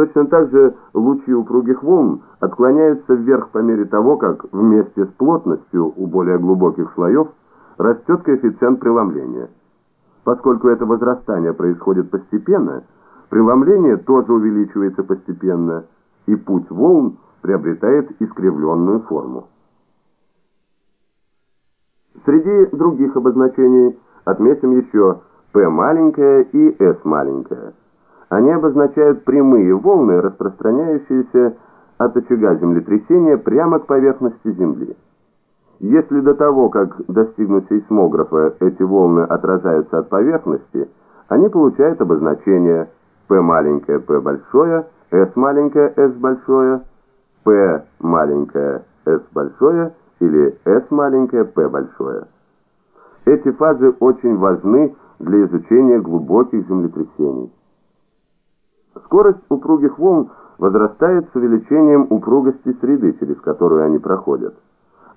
Точно так же лучи упругих волн отклоняются вверх по мере того, как вместе с плотностью у более глубоких слоев растет коэффициент преломления. Поскольку это возрастание происходит постепенно, преломление тоже увеличивается постепенно, и путь волн приобретает искривленную форму. Среди других обозначений отметим еще P маленькая и S маленькая. Они обозначают прямые волны, распространяющиеся от очага землетрясения прямо к поверхности Земли. Если до того, как достигнуть сейсмографа, эти волны отражаются от поверхности, они получают обозначение P маленькое P большое, S маленькое S большое, P маленькое S большое или S маленькое P большое. Эти фазы очень важны для изучения глубоких землетрясений. Скорость упругих волн возрастает с увеличением упругости среды, через которую они проходят.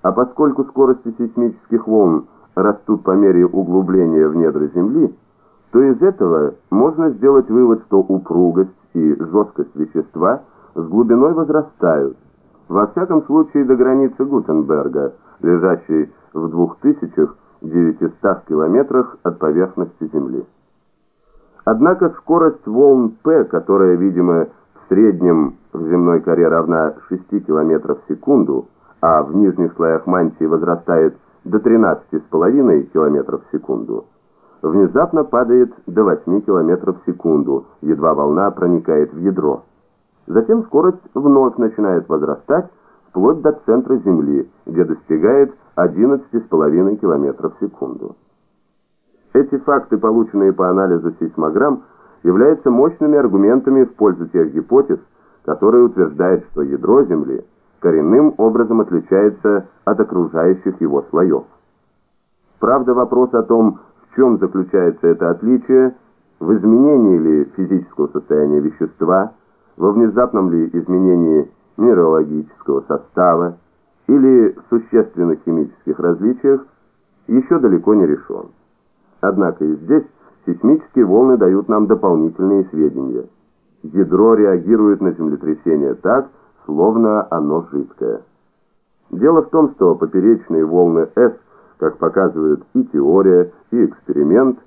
А поскольку скорости сейсмических волн растут по мере углубления в недра Земли, то из этого можно сделать вывод, что упругость и жесткость вещества с глубиной возрастают, во всяком случае до границы Гутенберга, лежащей в 2900 километрах от поверхности Земли. Однако скорость волн P, которая, видимо, в среднем в земной коре равна 6 км в секунду, а в нижних слоях мантии возрастает до 13,5 км в секунду, внезапно падает до 8 км в секунду, едва волна проникает в ядро. Затем скорость вновь начинает возрастать вплоть до центра Земли, где достигает 11,5 км в секунду. Эти факты, полученные по анализу сейсмограмм, являются мощными аргументами в пользу тех гипотез, которые утверждают, что ядро Земли коренным образом отличается от окружающих его слоев. Правда, вопрос о том, в чем заключается это отличие, в изменении ли физического состояния вещества, во внезапном ли изменении минералогического состава или в существенных химических различиях, еще далеко не решен. Однако и здесь сейсмические волны дают нам дополнительные сведения. Ядро реагирует на землетрясение так, словно оно жидкое. Дело в том, что поперечные волны S, как показывают и теория, и эксперимент,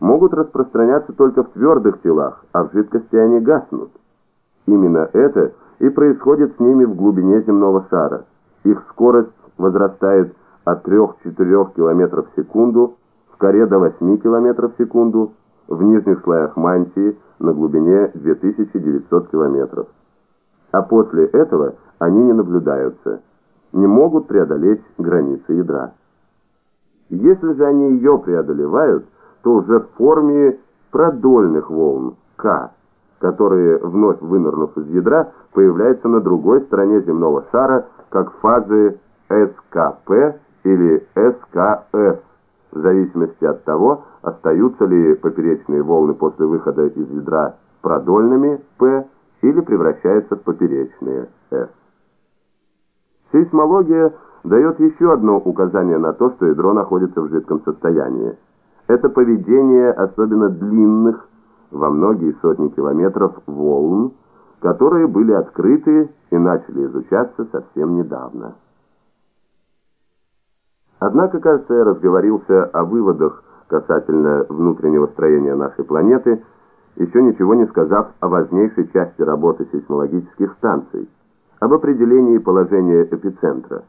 могут распространяться только в твердых телах, а в жидкости они гаснут. Именно это и происходит с ними в глубине земного шара. Их скорость возрастает от 3-4 км в секунду коре до 8 км в секунду, в нижних слоях мантии на глубине 2900 км. А после этого они не наблюдаются, не могут преодолеть границы ядра. Если же они ее преодолевают, то уже в форме продольных волн К, которые, вновь вынырнув из ядра, появляются на другой стороне земного шара, как фазы СКП или СКС в зависимости от того, остаются ли поперечные волны после выхода из ядра продольными P или превращаются в поперечные S. Сейсмология дает еще одно указание на то, что ядро находится в жидком состоянии. Это поведение особенно длинных, во многие сотни километров волн, которые были открыты и начали изучаться совсем недавно. Однако, кажется, я разговорился о выводах касательно внутреннего строения нашей планеты, еще ничего не сказав о важнейшей части работы сейсмологических станций, об определении положения эпицентра.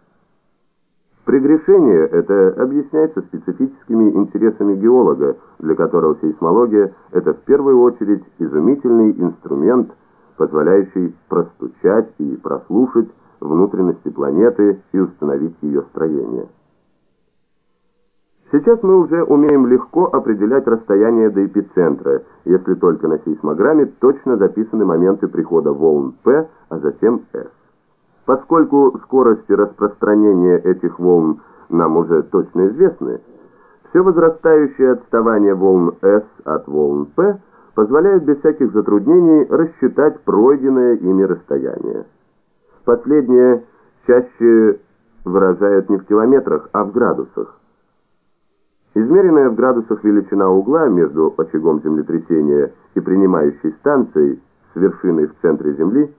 Прегрешение это объясняется специфическими интересами геолога, для которого сейсмология – это в первую очередь изумительный инструмент, позволяющий простучать и прослушать внутренности планеты и установить ее строение. Сейчас мы уже умеем легко определять расстояние до эпицентра, если только на сейсмограмме точно записаны моменты прихода волн P, а затем S. Поскольку скорости распространения этих волн нам уже точно известны, все возрастающее отставание волн S от волн P позволяет без всяких затруднений рассчитать пройденное ими расстояние. Последнее чаще выражают не в километрах, а в градусах. Измеренная в градусах величина угла между очагом землетрясения и принимающей станцией с вершиной в центре Земли